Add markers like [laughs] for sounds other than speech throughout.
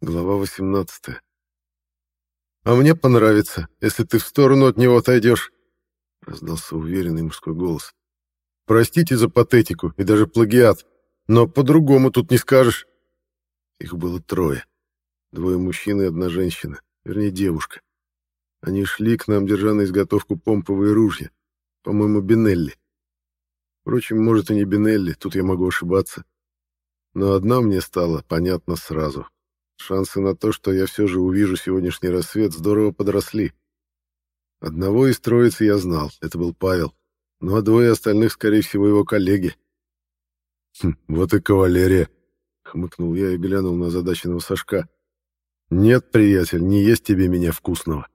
Глава 18. «А мне понравится, если ты в сторону от него отойдешь», — раздался уверенный мужской голос. «Простите за патетику и даже плагиат, но по-другому тут не скажешь». Их было трое. Двое мужчин и одна женщина, вернее, девушка. Они шли к нам, держа на изготовку помповые ружья. По-моему, Бинелли. Впрочем, может, и не Бинелли, тут я могу ошибаться. Но одна мне стала понятна сразу. Шансы на то, что я все же увижу сегодняшний рассвет, здорово подросли. Одного из троицы я знал, это был Павел, ну а двое остальных, скорее всего, его коллеги. «Хм, «Вот и кавалерия», — хмыкнул я и глянул на задаченного Сашка. «Нет, приятель, не есть тебе меня вкусного».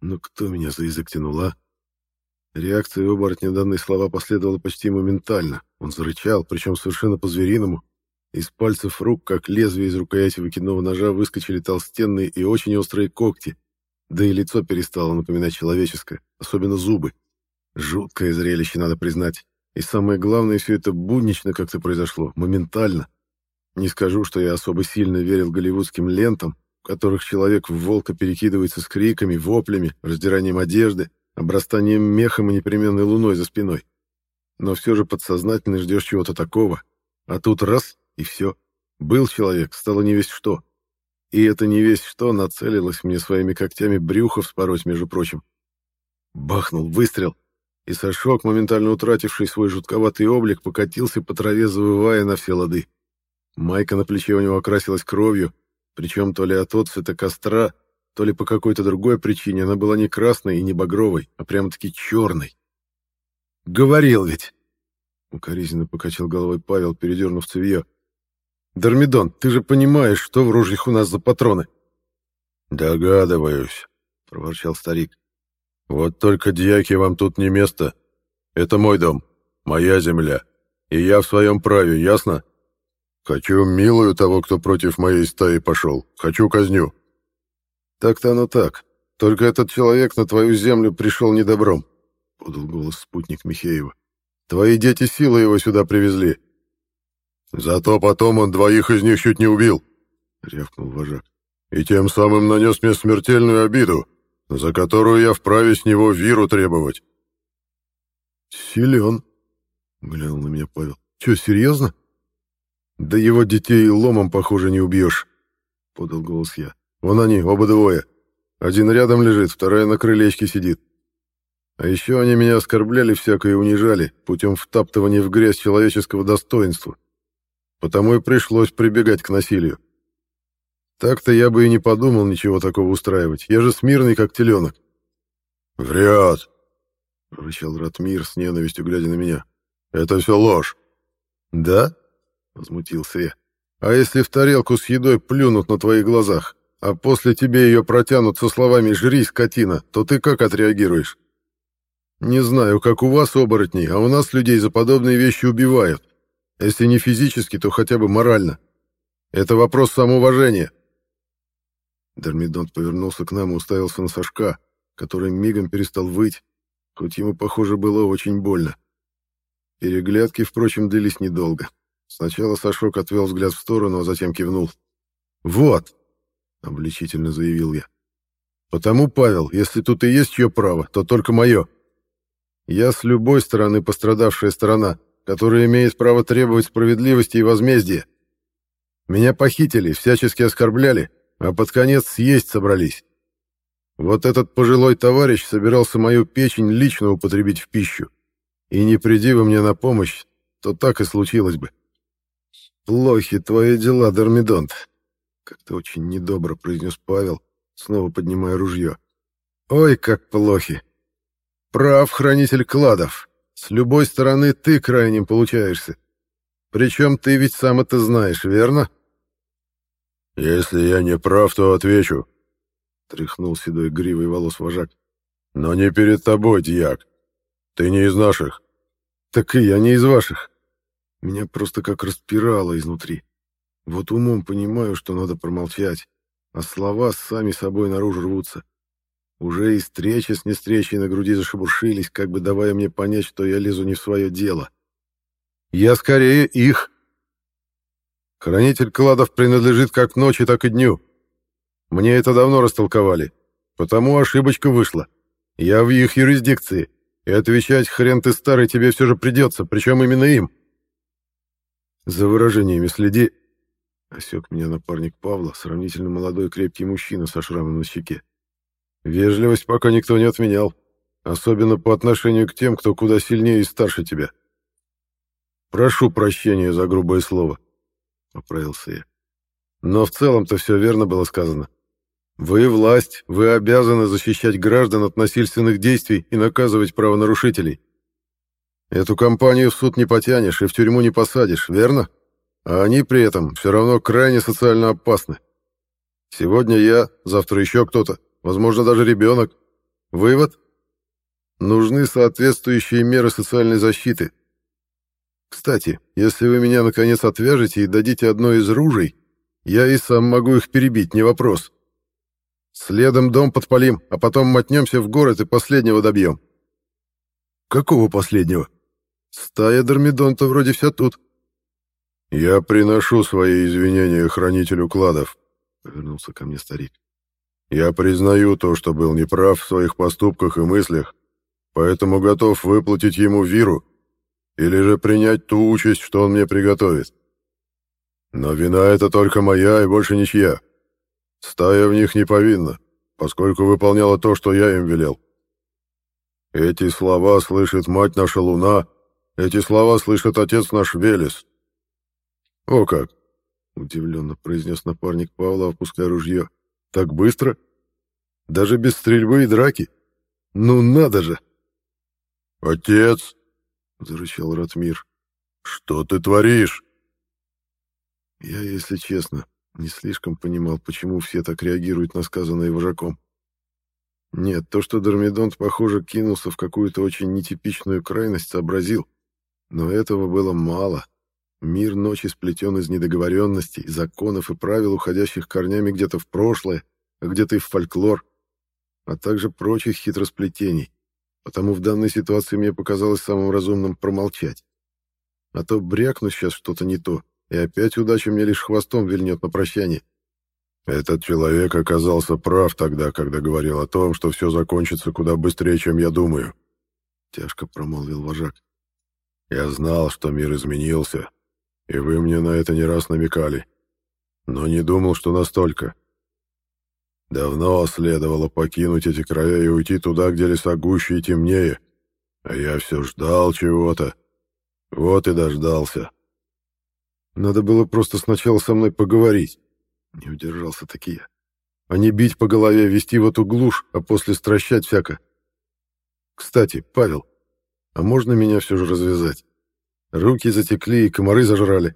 «Ну кто меня за язык тянул, а?» Реакция оборотня данные слова последовала почти моментально. Он зарычал, причем совершенно по-звериному, из пальцев рук, как лезвие из рукояти выкидного ножа, выскочили толстенные и очень острые когти, да и лицо перестало напоминать человеческое, особенно зубы. Жуткое зрелище, надо признать. И самое главное, все это буднично как-то произошло, моментально. Не скажу, что я особо сильно верил голливудским лентам, в которых человек в волка перекидывается с криками, воплями, раздиранием одежды, обрастанием мехом и непременной луной за спиной. Но все же подсознательно ждешь чего-то такого, а тут раз и все. Был человек, стало не весь что. И это не весь что нацелилось мне своими когтями брюхо вспороть, между прочим. Бахнул выстрел, и Сашок, моментально утративший свой жутковатый облик, покатился по траве, завывая на все лады. Майка на плече у него окрасилась кровью, причем то ли от отцвета костра, то ли по какой-то другой причине она была не красной и не багровой, а прямо-таки черной. «Говорил ведь!» — укоризненно покачал головой Павел, передернув цевье. Дормидон, ты же понимаешь, что в ружьях у нас за патроны. Догадываюсь, проворчал старик. Вот только дьяки вам тут не место. Это мой дом, моя земля, и я в своем праве, ясно? Хочу милую того, кто против моей стаи пошел. Хочу казню. Так-то оно так. Только этот человек на твою землю пришел недобром, подал голос спутник Михеева. Твои дети силой его сюда привезли. Зато потом он двоих из них чуть не убил, — рявкнул вожак. И тем самым нанес мне смертельную обиду, за которую я вправе с него виру требовать. Силен, — глянул на меня Павел. Че, серьезно? Да его детей ломом, похоже, не убьешь, — подал голос я. Вон они, оба двое. Один рядом лежит, вторая на крылечке сидит. А еще они меня оскорбляли всякое и унижали путем втаптывания в грязь человеческого достоинства. — Потому и пришлось прибегать к насилию. Так-то я бы и не подумал ничего такого устраивать. Я же смирный, как теленок. «Врет!» — рычал Ратмир с ненавистью, глядя на меня. «Это все ложь!» «Да?» — возмутился я. «А если в тарелку с едой плюнут на твоих глазах, а после тебе ее протянут со словами «жри, скотина», то ты как отреагируешь?» «Не знаю, как у вас, оборотней, а у нас людей за подобные вещи убивают. Если не физически, то хотя бы морально. Это вопрос самоуважения. Дермидонт повернулся к нам и уставился на Сашка, который мигом перестал выть, хоть ему, похоже, было очень больно. Переглядки, впрочем, длились недолго. Сначала Сашок отвел взгляд в сторону, а затем кивнул. «Вот!» — обличительно заявил я. «Потому, Павел, если тут и есть чье право, то только мое. Я с любой стороны пострадавшая сторона, который имеет право требовать справедливости и возмездия. Меня похитили, всячески оскорбляли, а под конец съесть собрались. Вот этот пожилой товарищ собирался мою печень лично употребить в пищу. И не приди вы мне на помощь, то так и случилось бы. Плохи твои дела, Дормидонт, как-то очень недобро произнес Павел, снова поднимая ружье. Ой, как плохи. Прав хранитель кладов. С любой стороны ты крайним получаешься. Причем ты ведь сам это знаешь, верно? Если я не прав, то отвечу, тряхнул седой гривой волос вожак. Но не перед тобой, дьяк. Ты не из наших. Так и я не из ваших. Меня просто как распирало изнутри. Вот умом понимаю, что надо промолчать, а слова сами собой наружу рвутся. Уже и встречи с нестречей на груди зашебуршились, как бы давая мне понять, что я лезу не в свое дело. Я скорее их. Хранитель кладов принадлежит как ночи, так и дню. Мне это давно растолковали, потому ошибочка вышла. Я в их юрисдикции, и отвечать хрен ты старый тебе все же придется, причем именно им. За выражениями следи. Осек меня напарник Павла, сравнительно молодой крепкий мужчина со шрамом на щеке. Вежливость пока никто не отменял, особенно по отношению к тем, кто куда сильнее и старше тебя. Прошу прощения за грубое слово, поправился я. Но в целом-то все верно было сказано. Вы власть, вы обязаны защищать граждан от насильственных действий и наказывать правонарушителей. Эту компанию в суд не потянешь и в тюрьму не посадишь, верно? А они при этом все равно крайне социально опасны. Сегодня я, завтра еще кто-то, возможно, даже ребенок. Вывод? Нужны соответствующие меры социальной защиты. Кстати, если вы меня наконец отвяжете и дадите одно из ружей, я и сам могу их перебить, не вопрос. Следом дом подпалим, а потом мотнемся в город и последнего добьем. Какого последнего? Стая Дормидонта вроде вся тут. Я приношу свои извинения хранителю кладов, повернулся ко мне старик. Я признаю то, что был неправ в своих поступках и мыслях, поэтому готов выплатить ему виру или же принять ту участь, что он мне приготовит. Но вина это только моя и больше ничья. Стая в них не повинна, поскольку выполняла то, что я им велел. Эти слова слышит мать наша Луна, эти слова слышит отец наш Велес. О как! Удивленно произнес напарник Павла, опуская ружье. Так быстро? Даже без стрельбы и драки? Ну надо же! Отец! Зарычал Ратмир. Что ты творишь? Я, если честно, не слишком понимал, почему все так реагируют на сказанное вожаком. Нет, то, что Дормидонт, похоже, кинулся в какую-то очень нетипичную крайность, сообразил. Но этого было мало. Мир ночи сплетен из недоговоренностей, законов и правил, уходящих корнями где-то в прошлое, а где-то и в фольклор, а также прочих хитросплетений. Потому в данной ситуации мне показалось самым разумным промолчать. А то брякну сейчас что-то не то, и опять удача мне лишь хвостом вильнет на прощание. Этот человек оказался прав тогда, когда говорил о том, что все закончится куда быстрее, чем я думаю. Тяжко промолвил вожак. Я знал, что мир изменился, и вы мне на это не раз намекали. Но не думал, что настолько. Давно следовало покинуть эти края и уйти туда, где леса гуще и темнее. А я все ждал чего-то. Вот и дождался. Надо было просто сначала со мной поговорить. Не удержался таки я. А не бить по голове, вести в эту глушь, а после стращать всяко. Кстати, Павел, а можно меня все же развязать? Руки затекли и комары зажрали.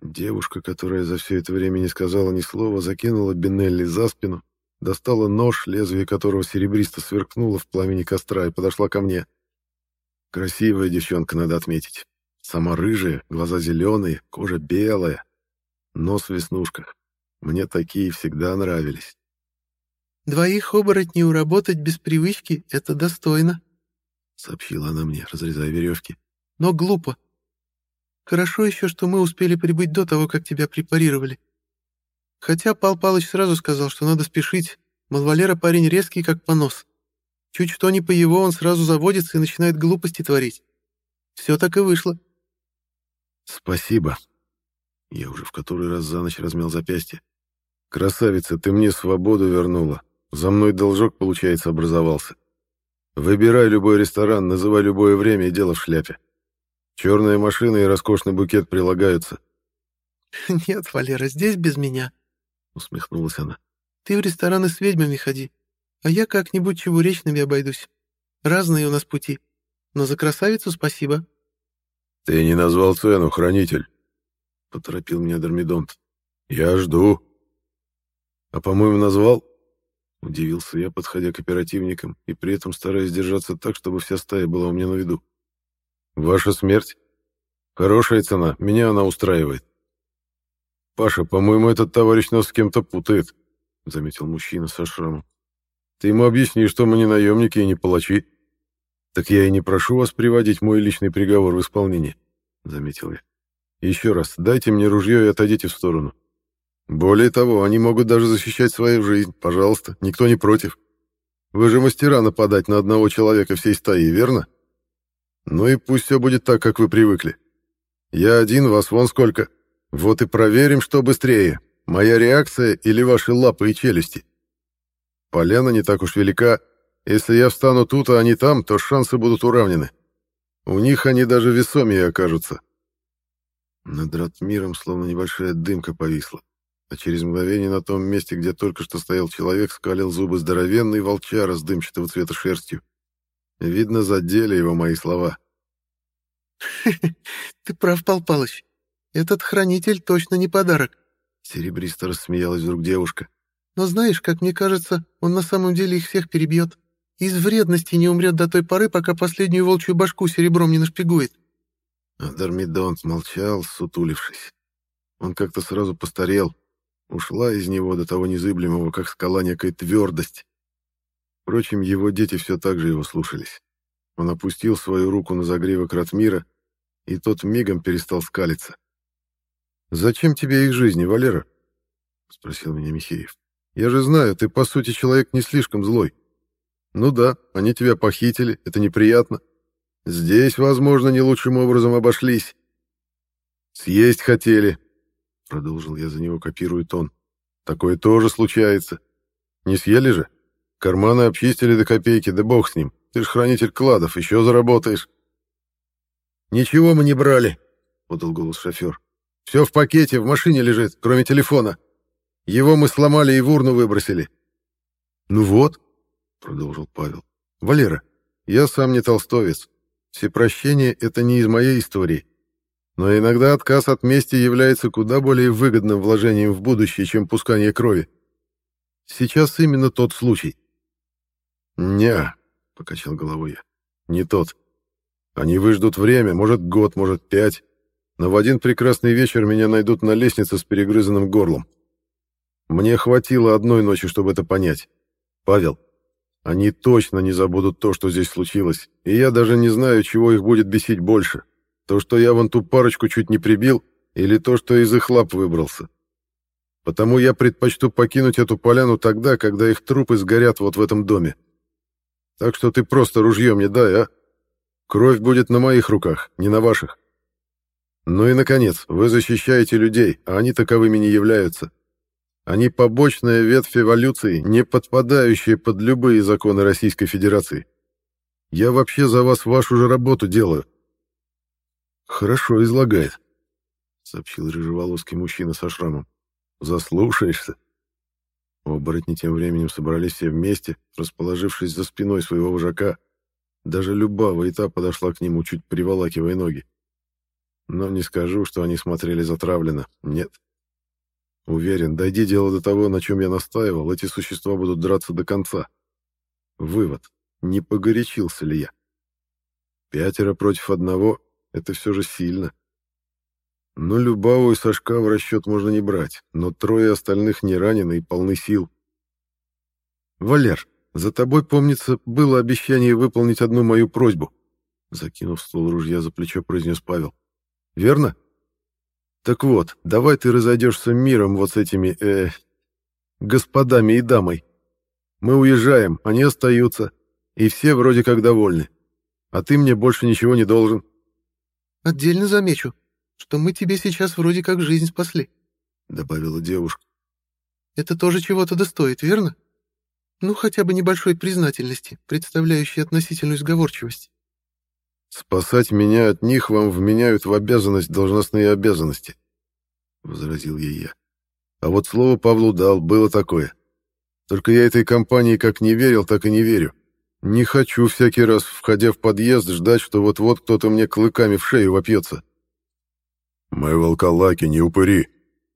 Девушка, которая за все это время не сказала ни слова, закинула Бенелли за спину, достала нож, лезвие которого серебристо сверкнуло в пламени костра и подошла ко мне. Красивая девчонка, надо отметить. Сама рыжая, глаза зеленые, кожа белая, нос в веснушках. Мне такие всегда нравились. «Двоих оборотней уработать без привычки — это достойно», — сообщила она мне, разрезая веревки. «Но глупо. Хорошо еще, что мы успели прибыть до того, как тебя препарировали. Хотя Пал Палыч сразу сказал, что надо спешить, мол, Валера парень резкий, как понос. Чуть что не по его, он сразу заводится и начинает глупости творить. Все так и вышло». «Спасибо». Я уже в который раз за ночь размял запястье. «Красавица, ты мне свободу вернула. За мной должок, получается, образовался. Выбирай любой ресторан, называй любое время и дело в шляпе. Черная машина и роскошный букет прилагаются». [laughs] «Нет, Валера, здесь без меня», — усмехнулась она. «Ты в рестораны с ведьмами ходи, а я как-нибудь чебуречными обойдусь. Разные у нас пути, но за красавицу спасибо». «Ты не назвал цену, хранитель», — поторопил меня Дормидонт. «Я жду». «А, по-моему, назвал?» Удивился я, подходя к оперативникам и при этом стараясь держаться так, чтобы вся стая была у меня на виду. «Ваша смерть? Хорошая цена, меня она устраивает». «Паша, по-моему, этот товарищ нас с кем-то путает», — заметил мужчина со шрамом. «Ты ему объясни, что мы не наемники и не палачи». «Так я и не прошу вас приводить мой личный приговор в исполнение», — заметил я. Еще раз, дайте мне ружье и отойдите в сторону. Более того, они могут даже защищать свою жизнь. Пожалуйста, никто не против. Вы же мастера нападать на одного человека всей стаи, верно? Ну и пусть все будет так, как вы привыкли. Я один, вас вон сколько. Вот и проверим, что быстрее. Моя реакция или ваши лапы и челюсти. Поляна не так уж велика. Если я встану тут, а они там, то шансы будут уравнены. У них они даже весомее окажутся. Над Ратмиром словно небольшая дымка повисла, а через мгновение на том месте, где только что стоял человек, скалил зубы здоровенный волчара с дымчатого цвета шерстью. Видно, задели его мои слова. [laughs] «Ты прав, Пал Палыч. Этот хранитель точно не подарок», — серебристо рассмеялась вдруг девушка. «Но знаешь, как мне кажется, он на самом деле их всех перебьет. Из вредности не умрет до той поры, пока последнюю волчью башку серебром не нашпигует. А Дормидонт молчал, сутулившись. Он как-то сразу постарел. Ушла из него до того незыблемого, как скала, некая твердость. Впрочем, его дети все так же его слушались. Он опустил свою руку на загривок Ратмира, и тот мигом перестал скалиться. «Зачем тебе их жизни, Валера?» — спросил меня Михеев. «Я же знаю, ты, по сути, человек не слишком злой. Ну да, они тебя похитили, это неприятно. Здесь, возможно, не лучшим образом обошлись. Съесть хотели, продолжил я за него, копируя тон. Такое тоже случается. Не съели же? Карманы обчистили до копейки, да бог с ним. Ты ж хранитель кладов, еще заработаешь. Ничего мы не брали, подал голос шофер. Все в пакете, в машине лежит, кроме телефона. Его мы сломали и в урну выбросили. Ну вот, продолжил Павел. Валера, я сам не толстовец. Всепрощение — это не из моей истории. Но иногда отказ от мести является куда более выгодным вложением в будущее, чем пускание крови. Сейчас именно тот случай. «Не», — покачал головой я, — «не тот. Они выждут время, может, год, может, пять, но в один прекрасный вечер меня найдут на лестнице с перегрызанным горлом. Мне хватило одной ночи, чтобы это понять. Павел, они точно не забудут то, что здесь случилось, и я даже не знаю, чего их будет бесить больше. То, что я вон ту парочку чуть не прибил, или то, что из их лап выбрался. Потому я предпочту покинуть эту поляну тогда, когда их трупы сгорят вот в этом доме. Так что ты просто ружье мне дай, а? Кровь будет на моих руках, не на ваших. Ну и, наконец, вы защищаете людей, а они таковыми не являются. Они побочная ветвь эволюции, не подпадающая под любые законы Российской Федерации. Я вообще за вас вашу же работу делаю. Хорошо излагает, сообщил рыжеволосый мужчина со шрамом. Заслушаешься. Оборотни тем временем собрались все вместе, расположившись за спиной своего вожака. Даже Любава и та подошла к нему, чуть приволакивая ноги. Но не скажу, что они смотрели затравленно. Нет. Уверен, дойди дело до того, на чем я настаивал, эти существа будут драться до конца. Вывод. Не погорячился ли я? Пятеро против одного — это все же сильно. Но Любаву и Сашка в расчет можно не брать, но трое остальных не ранены и полны сил. «Валер, за тобой, помнится, было обещание выполнить одну мою просьбу», закинув ствол ружья за плечо, произнес Павел. «Верно?» Так вот, давай ты разойдешься миром вот с этими, э, господами и дамой. Мы уезжаем, они остаются, и все вроде как довольны. А ты мне больше ничего не должен. Отдельно замечу, что мы тебе сейчас вроде как жизнь спасли, добавила девушка. Это тоже чего-то достоит, верно? Ну, хотя бы небольшой признательности, представляющей относительную сговорчивость. «Спасать меня от них вам вменяют в обязанность должностные обязанности», — возразил ей я. «А вот слово Павлу дал, было такое. Только я этой компании как не верил, так и не верю. Не хочу всякий раз, входя в подъезд, ждать, что вот-вот кто-то мне клыками в шею вопьется». «Мы волколаки, не упыри»,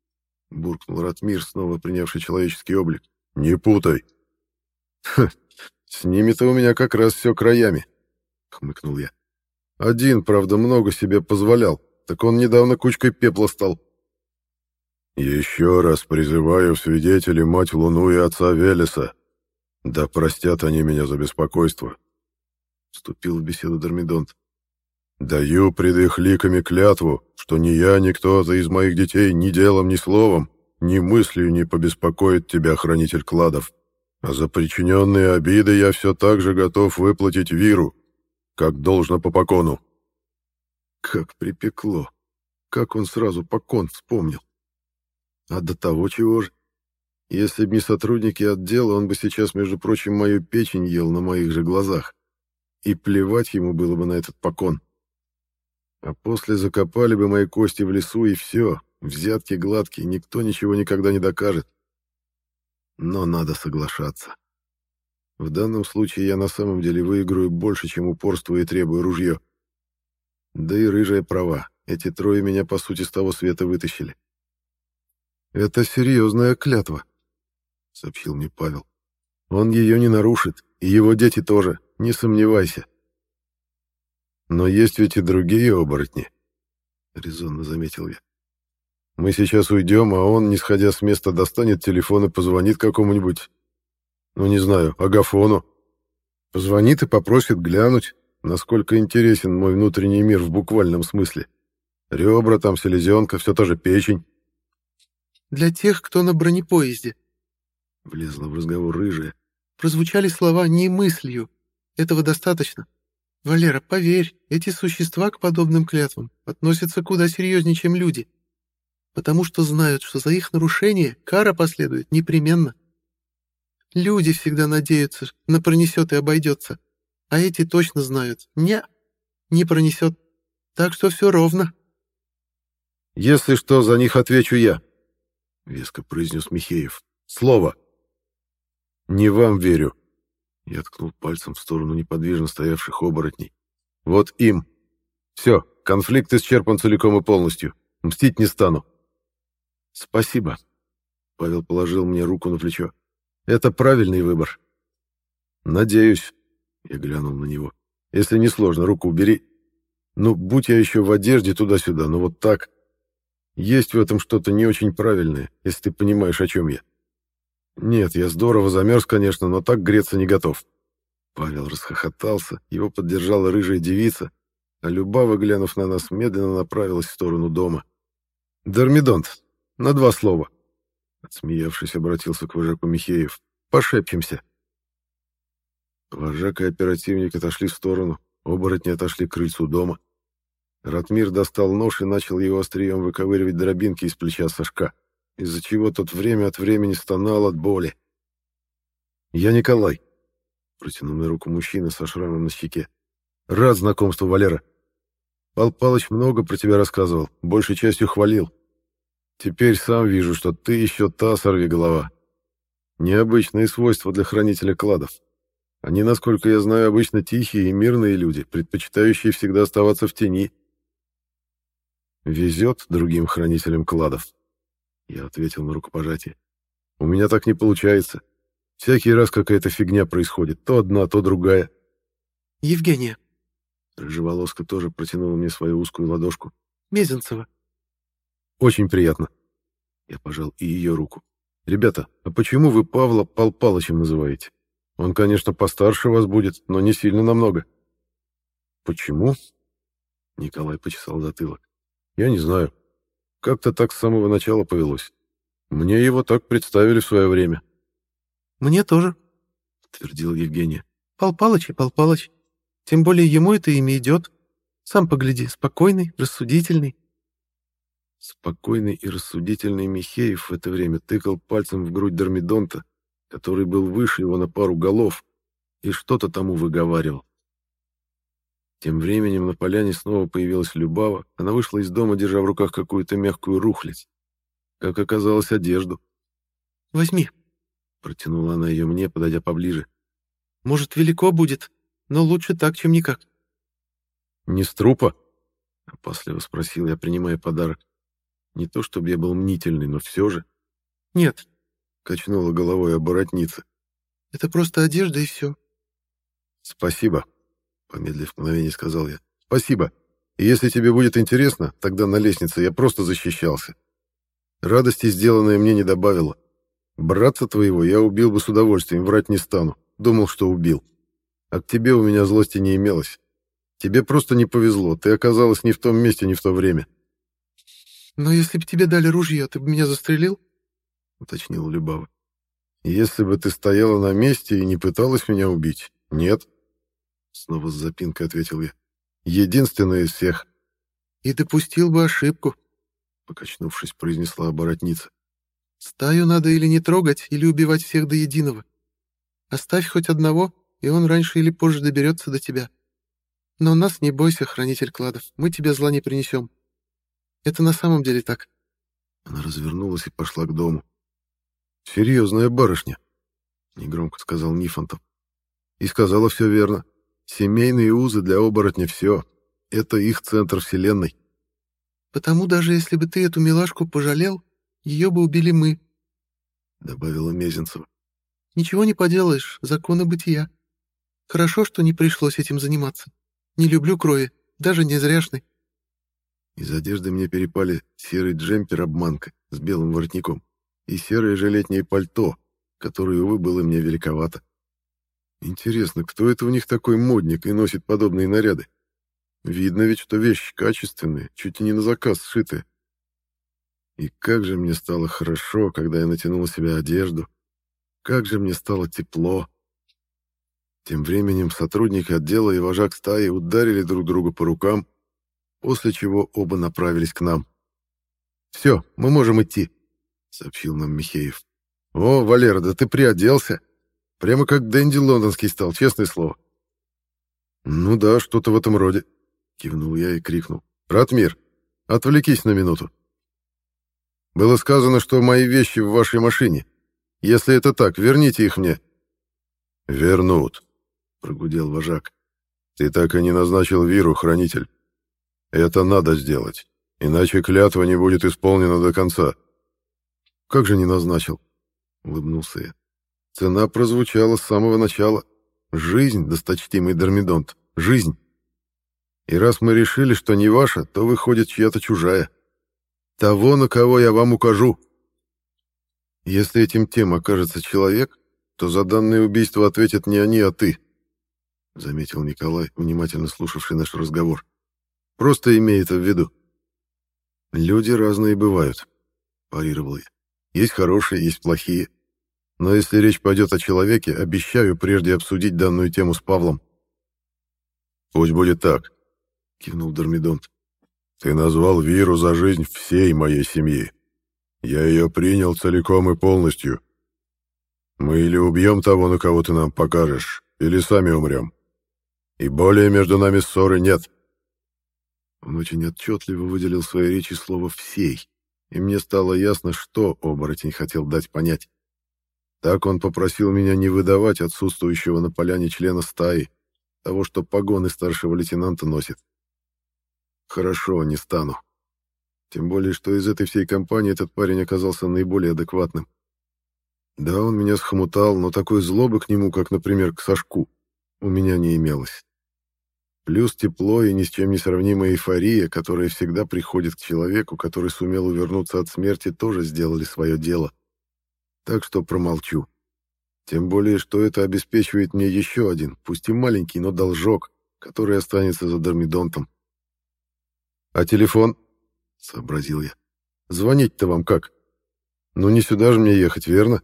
— буркнул Ратмир, снова принявший человеческий облик. «Не путай». «С ними-то у меня как раз все краями», — хмыкнул я. Один, правда, много себе позволял, так он недавно кучкой пепла стал. «Еще раз призываю в свидетели мать Луну и отца Велеса. Да простят они меня за беспокойство», — вступил в беседу Дормидонт. Даю пред их ликами клятву, что ни я, ни кто-то из моих детей ни делом, ни словом, ни мыслью не побеспокоит тебя, хранитель кладов. А за причиненные обиды я все так же готов выплатить Виру, как должно по покону. Как припекло. Как он сразу покон вспомнил. А до того чего же? Если б не сотрудники отдела, он бы сейчас, между прочим, мою печень ел на моих же глазах. И плевать ему было бы на этот покон. А после закопали бы мои кости в лесу, и все. Взятки гладкие, никто ничего никогда не докажет. Но надо соглашаться. В данном случае я на самом деле выиграю больше, чем упорствую и требую ружье. Да и рыжая права. Эти трое меня, по сути, с того света вытащили. «Это серьезная клятва», — сообщил мне Павел. «Он ее не нарушит, и его дети тоже, не сомневайся». «Но есть ведь и другие оборотни», — резонно заметил я. «Мы сейчас уйдем, а он, не сходя с места, достанет телефон и позвонит какому-нибудь, ну, не знаю, Агафону. Позвонит и попросит глянуть, насколько интересен мой внутренний мир в буквальном смысле. Ребра там, селезенка, все та же печень». «Для тех, кто на бронепоезде», — влезла в разговор рыжая, — «прозвучали слова «не мыслью». Этого достаточно. Валера, поверь, эти существа к подобным клятвам относятся куда серьезнее, чем люди, потому что знают, что за их нарушение кара последует непременно. Люди всегда надеются, на пронесет и обойдется, а эти точно знают, не, не пронесет, так что все ровно. «Если что, за них отвечу я», — веско произнес Михеев. «Слово». «Не вам верю», я ткнул пальцем в сторону неподвижно стоявших оборотней. «Вот им! Все, конфликт исчерпан целиком и полностью. Мстить не стану». «Спасибо», — Павел положил мне руку на плечо. «Это правильный выбор». «Надеюсь», — я глянул на него. «Если не сложно, руку убери. Ну, будь я еще в одежде туда-сюда, но вот так. Есть в этом что-то не очень правильное, если ты понимаешь, о чем я». Нет, я здорово замерз, конечно, но так греться не готов. Павел расхохотался, его поддержала рыжая девица, а Любава, глянув на нас, медленно направилась в сторону дома. «Дормидонт, на два слова!» Отсмеявшись, обратился к вожаку Михеев. «Пошепчемся!» Вожак и оперативник отошли в сторону, оборотни отошли к крыльцу дома. Ратмир достал нож и начал его острием выковыривать дробинки из плеча Сашка из-за чего тот время от времени стонал от боли. «Я Николай», — протянул мне руку мужчина со шрамом на щеке. «Рад знакомству, Валера. Пал Палыч много про тебя рассказывал, большей частью хвалил. Теперь сам вижу, что ты еще та сорвиголова. Необычные свойства для хранителя кладов. Они, насколько я знаю, обычно тихие и мирные люди, предпочитающие всегда оставаться в тени. Везет другим хранителям кладов. Я ответил на рукопожатие. У меня так не получается. Всякий раз какая-то фигня происходит. То одна, то другая. Евгения. Рыжеволоска тоже протянула мне свою узкую ладошку. Мезенцева. Очень приятно. Я пожал и ее руку. Ребята, а почему вы Павла Пал Палычем называете? Он, конечно, постарше вас будет, но не сильно намного. Почему? Николай почесал затылок. Я не знаю. Как-то так с самого начала повелось. Мне его так представили в свое время. «Мне тоже», — твердил Евгения. «Пал Палыч и Пал Палыч. Тем более ему это имя идет. Сам погляди, спокойный, рассудительный». Спокойный и рассудительный Михеев в это время тыкал пальцем в грудь Дормидонта, который был выше его на пару голов, и что-то тому выговаривал. Тем временем на поляне снова появилась Любава. Она вышла из дома, держа в руках какую-то мягкую рухлядь. Как оказалось, одежду. «Возьми», — протянула она ее мне, подойдя поближе. «Может, велико будет, но лучше так, чем никак». «Не с трупа?» — опасливо спросил я, принимая подарок. Не то чтобы я был мнительный, но все же. «Нет», — качнула головой оборотница. «Это просто одежда и все». «Спасибо», Помедлив мгновение, сказал я. «Спасибо. И если тебе будет интересно, тогда на лестнице я просто защищался. Радости сделанное мне не добавило. Братца твоего я убил бы с удовольствием, врать не стану. Думал, что убил. А к тебе у меня злости не имелось. Тебе просто не повезло, ты оказалась не в том месте, не в то время. «Но если бы тебе дали ружье, ты бы меня застрелил?» — уточнил Любава. «Если бы ты стояла на месте и не пыталась меня убить, нет». Снова с запинкой ответил я. «Единственная из всех». «И допустил бы ошибку», — покачнувшись, произнесла оборотница. «Стаю надо или не трогать, или убивать всех до единого. Оставь хоть одного, и он раньше или позже доберется до тебя. Но нас не бойся, хранитель кладов, мы тебе зла не принесем. Это на самом деле так». Она развернулась и пошла к дому. «Серьезная барышня», — негромко сказал Нифонтов. И сказала все верно. Семейные узы для оборотня — все. Это их центр вселенной. «Потому даже если бы ты эту милашку пожалел, ее бы убили мы», — добавила Мезенцева. «Ничего не поделаешь, законы бытия. Хорошо, что не пришлось этим заниматься. Не люблю крови, даже не зряшный». Из одежды мне перепали серый джемпер-обманка с белым воротником и серое же летнее пальто, которое, увы, было мне великовато. Интересно, кто это у них такой модник и носит подобные наряды? Видно ведь, что вещи качественные, чуть не на заказ сшитые. И как же мне стало хорошо, когда я натянул себе одежду. Как же мне стало тепло. Тем временем сотрудники отдела и вожак стаи ударили друг друга по рукам, после чего оба направились к нам. «Все, мы можем идти», — сообщил нам Михеев. «О, Валера, да ты приоделся. Прямо как Дэнди лондонский стал, честное слово». «Ну да, что-то в этом роде», — кивнул я и крикнул. «Ратмир, отвлекись на минуту. Было сказано, что мои вещи в вашей машине. Если это так, верните их мне». «Вернут», — прогудел вожак. «Ты так и не назначил Виру, хранитель. Это надо сделать, иначе клятва не будет исполнена до конца. Как же не назначил? Улыбнулся я. Цена прозвучала с самого начала. Жизнь, досточтимый Дормидонт, жизнь. И раз мы решили, что не ваша, то выходит чья-то чужая. Того, на кого я вам укажу. Если этим тем окажется человек, то за данное убийство ответят не они, а ты, — заметил Николай, внимательно слушавший наш разговор. Просто имей это в виду. Люди разные бывают, парировал я. Есть хорошие, есть плохие. Но если речь пойдет о человеке, обещаю прежде обсудить данную тему с Павлом. Пусть будет так, кивнул Дормидонт. Ты назвал Виру за жизнь всей моей семьи. Я ее принял целиком и полностью. Мы или убьем того, на кого ты нам покажешь, или сами умрем. И более между нами ссоры нет. Он очень отчетливо выделил в своей речи слово «всей», и мне стало ясно, что оборотень хотел дать понять. Так он попросил меня не выдавать отсутствующего на поляне члена стаи, того, что погоны старшего лейтенанта носит. Хорошо, не стану. Тем более, что из этой всей компании этот парень оказался наиболее адекватным. Да, он меня схомутал, но такой злобы к нему, как, например, к Сашку, у меня не имелось. Плюс тепло и ни с чем не сравнимая эйфория, которая всегда приходит к человеку, который сумел увернуться от смерти, тоже сделали свое дело. Так что промолчу. Тем более, что это обеспечивает мне еще один, пусть и маленький, но должок, который останется за Дормидонтом. «А телефон?» — сообразил я. «Звонить-то вам как? Ну не сюда же мне ехать, верно?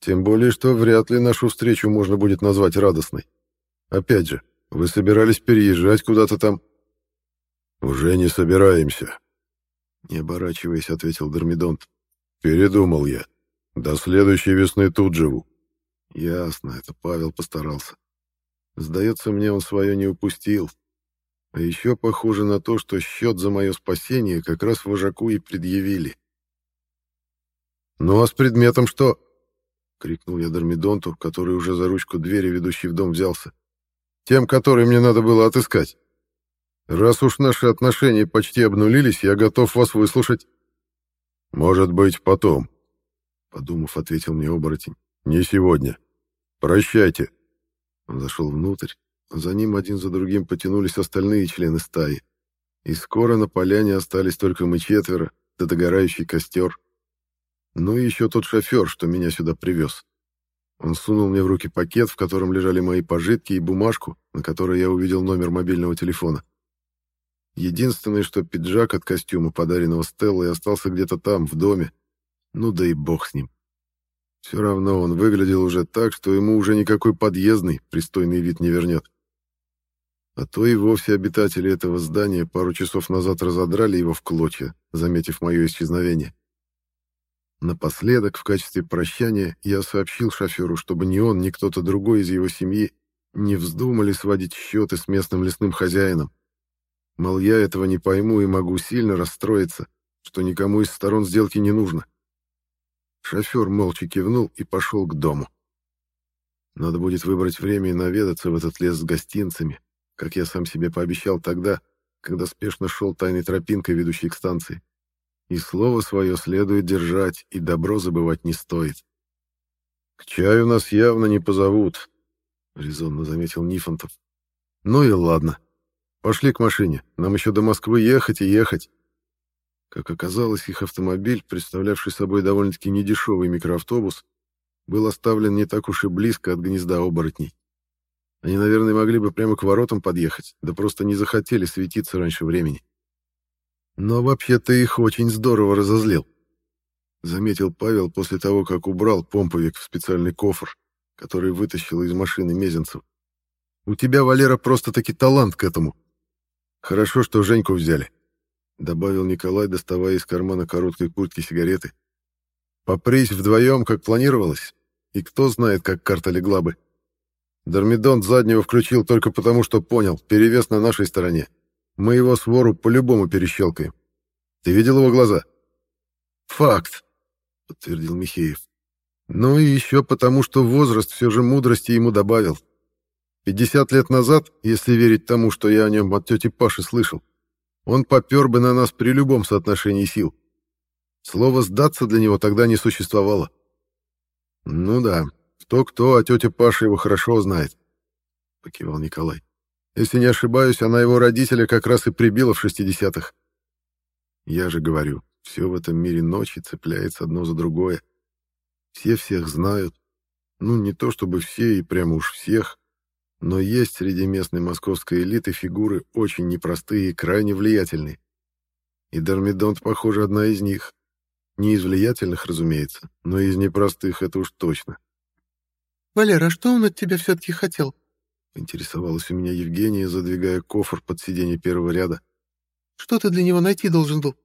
Тем более, что вряд ли нашу встречу можно будет назвать радостной. Опять же, вы собирались переезжать куда-то там? Уже не собираемся. Не оборачиваясь, ответил Дормидонт. Передумал я. До следующей весны тут живу. Ясно, это Павел постарался. Сдается мне, он свое не упустил. А еще похоже на то, что счет за мое спасение как раз вожаку и предъявили. «Ну а с предметом что?» — крикнул я Дормидонту, который уже за ручку двери, ведущей в дом, взялся. Тем, который мне надо было отыскать. Раз уж наши отношения почти обнулились, я готов вас выслушать. Может быть, потом, подумав, ответил мне оборотень. Не сегодня. Прощайте. Он зашел внутрь, за ним один за другим потянулись остальные члены стаи. И скоро на поляне остались только мы четверо, да догорающий костер. Ну и еще тот шофер, что меня сюда привез. Он сунул мне в руки пакет, в котором лежали мои пожитки и бумажку, на которой я увидел номер мобильного телефона. Единственное, что пиджак от костюма, подаренного Стеллой, остался где-то там, в доме. Ну да и бог с ним. Все равно он выглядел уже так, что ему уже никакой подъездный пристойный вид не вернет. А то и вовсе обитатели этого здания пару часов назад разодрали его в клочья, заметив мое исчезновение. Напоследок, в качестве прощания, я сообщил шоферу, чтобы ни он, ни кто-то другой из его семьи не вздумали сводить счеты с местным лесным хозяином. Мол, я этого не пойму и могу сильно расстроиться, что никому из сторон сделки не нужно. Шофер молча кивнул и пошел к дому. Надо будет выбрать время и наведаться в этот лес с гостинцами, как я сам себе пообещал тогда, когда спешно шел тайной тропинкой, ведущей к станции. И слово свое следует держать, и добро забывать не стоит. «К чаю нас явно не позовут», — резонно заметил Нифонтов. «Ну и ладно. Пошли к машине. Нам еще до Москвы ехать и ехать». Как оказалось, их автомобиль, представлявший собой довольно-таки недешевый микроавтобус, был оставлен не так уж и близко от гнезда оборотней. Они, наверное, могли бы прямо к воротам подъехать, да просто не захотели светиться раньше времени. Но вообще-то их очень здорово разозлил. Заметил Павел после того, как убрал помповик в специальный кофр, который вытащил из машины Мезенцев. «У тебя, Валера, просто-таки талант к этому. Хорошо, что Женьку взяли», — добавил Николай, доставая из кармана короткой куртки сигареты. «Попрись вдвоем, как планировалось, и кто знает, как карта легла бы. Дормидонт заднего включил только потому, что понял, перевес на нашей стороне. Мы его свору по-любому перещелкаем. Ты видел его глаза? Факт, подтвердил Михеев. Ну и еще потому, что возраст все же мудрости ему добавил. 50 лет назад, если верить тому, что я о нем от тети Паши слышал, он попер бы на нас при любом соотношении сил. Слово «сдаться» для него тогда не существовало. Ну да, кто-кто, а тетя Паша его хорошо знает, — покивал Николай. Если не ошибаюсь, она его родителя как раз и прибила в 60-х. Я же говорю, все в этом мире ночи цепляется одно за другое. Все всех знают. Ну, не то чтобы все и прямо уж всех, но есть среди местной московской элиты фигуры очень непростые и крайне влиятельные. И Дормидонт, похоже, одна из них. Не из влиятельных, разумеется, но из непростых это уж точно. «Валера, а что он от тебя все-таки хотел?» Поинтересовалась у меня Евгения, задвигая кофр под сиденье первого ряда. «Что ты для него найти должен был?»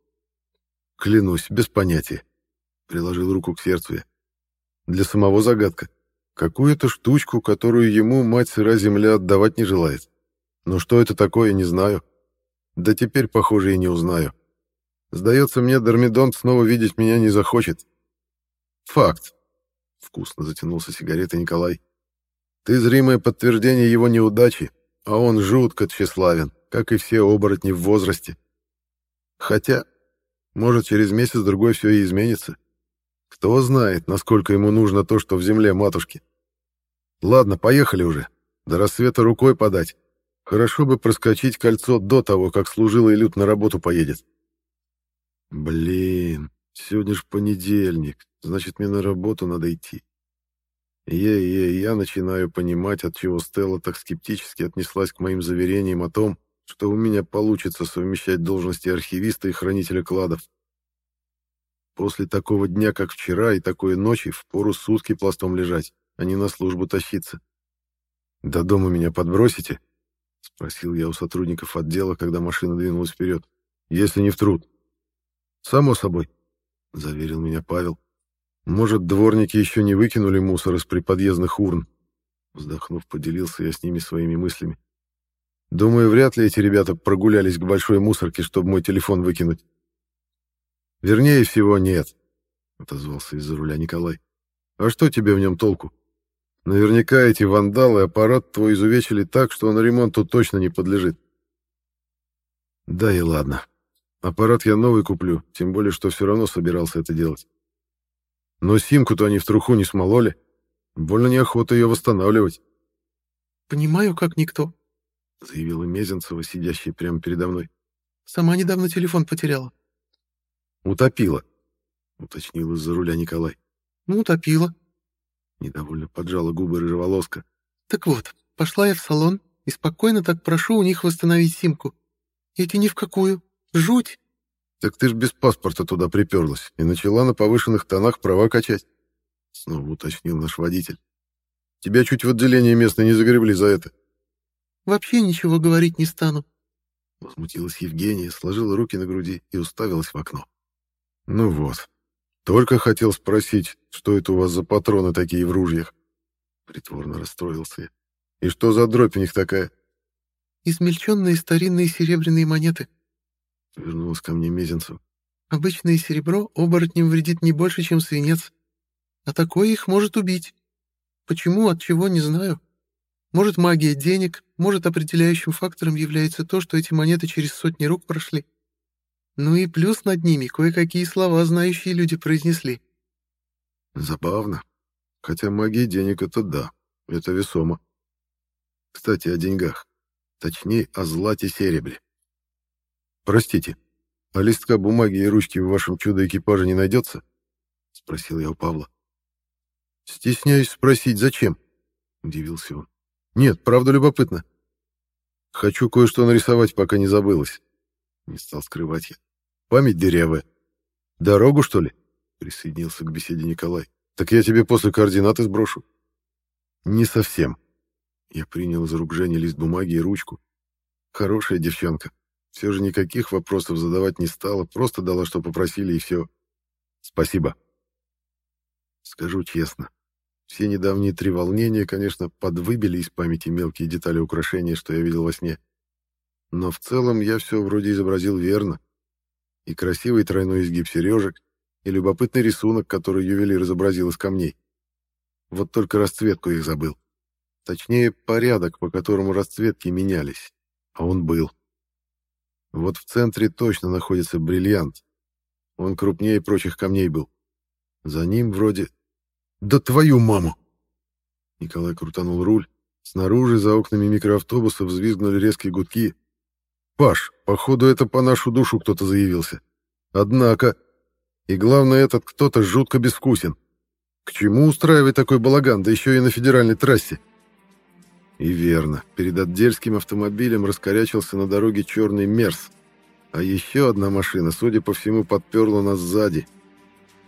«Клянусь, без понятия», — приложил руку к сердцу я. «Для самого загадка. Какую-то штучку, которую ему мать сыра земля отдавать не желает. Но что это такое, не знаю. Да теперь, похоже, и не узнаю. Сдается мне, Дормидонт снова видеть меня не захочет. Факт. Вкусно затянулся сигаретой Николай. Ты зримое подтверждение его неудачи, а он жутко тщеславен, как и все оборотни в возрасте. Хотя, может, через месяц-другой все и изменится. Кто знает, насколько ему нужно то, что в земле матушки. Ладно, поехали уже. До рассвета рукой подать. Хорошо бы проскочить кольцо до того, как служилый люд на работу поедет. Блин, сегодня ж понедельник, значит, мне на работу надо идти. Ей-ей, я начинаю понимать, от чего Стелла так скептически отнеслась к моим заверениям о том, что у меня получится совмещать должности архивиста и хранителя кладов. После такого дня, как вчера, и такой ночи, впору сутки пластом лежать, а не на службу тащиться. «До дома меня подбросите?» — спросил я у сотрудников отдела, когда машина двинулась вперед. «Если не в труд». «Само собой», — заверил меня Павел. Может, дворники еще не выкинули мусор из приподъездных урн? Вздохнув, поделился я с ними своими мыслями. Думаю, вряд ли эти ребята прогулялись к большой мусорке, чтобы мой телефон выкинуть. Вернее всего, нет, отозвался из-за руля Николай. А что тебе в нем толку? Наверняка эти вандалы аппарат твой изувечили так, что он ремонту точно не подлежит. Да и ладно. Аппарат я новый куплю, тем более, что все равно собирался это делать. Но симку-то они в труху не смололи. Больно неохота ее восстанавливать. «Понимаю, как никто», — заявила Мезенцева, сидящая прямо передо мной. «Сама недавно телефон потеряла». «Утопила», — уточнил из-за руля Николай. «Ну, утопила». Недовольно поджала губы рыжеволоска. Так вот, пошла я в салон и спокойно так прошу у них восстановить симку. Эти ни в какую. Жуть. Так ты ж без паспорта туда приперлась и начала на повышенных тонах права качать. Снова уточнил наш водитель. Тебя чуть в отделение местное не загребли за это. Вообще ничего говорить не стану. Возмутилась Евгения, сложила руки на груди и уставилась в окно. Ну вот. Только хотел спросить, что это у вас за патроны такие в ружьях. Притворно расстроился я. И что за дробь у них такая? Измельченные старинные серебряные монеты. Вернулась ко мне Мезенцев. Обычное серебро оборотням вредит не больше, чем свинец. А такое их может убить. Почему, от чего, не знаю. Может, магия денег, может, определяющим фактором является то, что эти монеты через сотни рук прошли. Ну и плюс над ними кое-какие слова знающие люди произнесли. Забавно. Хотя магия денег — это да, это весомо. Кстати, о деньгах. Точнее, о злате-серебре. Простите, а листка бумаги и ручки в вашем чудо-экипаже не найдется? Спросил я у Павла. Стесняюсь спросить, зачем? Удивился он. Нет, правда любопытно. Хочу кое-что нарисовать, пока не забылось. Не стал скрывать я. Память дырявая. Дорогу, что ли? Присоединился к беседе Николай. Так я тебе после координаты сброшу. Не совсем. Я принял из рук Жени лист бумаги и ручку. Хорошая девчонка. Все же никаких вопросов задавать не стала, просто дала, что попросили, и все. Спасибо. Скажу честно, все недавние три волнения, конечно, подвыбили из памяти мелкие детали украшения, что я видел во сне. Но в целом я все вроде изобразил верно. И красивый тройной изгиб сережек, и любопытный рисунок, который ювелир изобразил из камней. Вот только расцветку их забыл. Точнее, порядок, по которому расцветки менялись. А он был. Вот в центре точно находится бриллиант. Он крупнее прочих камней был. За ним вроде да твою маму!» Николай крутанул руль. Снаружи, за окнами микроавтобуса, взвизгнули резкие гудки. «Паш, походу, это по нашу душу кто-то заявился. Однако... И главное, этот кто-то жутко безвкусен. К чему устраивать такой балаган, да еще и на федеральной трассе?» И верно, перед отдельским автомобилем раскорячился на дороге черный Мерс. А еще одна машина, судя по всему, подперла нас сзади.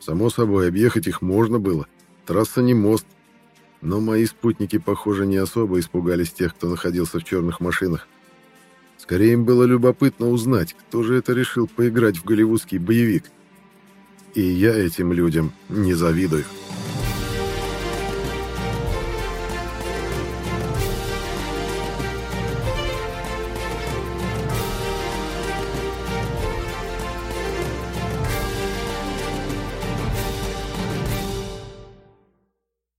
Само собой, объехать их можно было. — Трасса не мост, но мои спутники, похоже, не особо испугались тех, кто находился в черных машинах. Скорее им было любопытно узнать, кто же это решил поиграть в голливудский боевик. И я этим людям не завидую.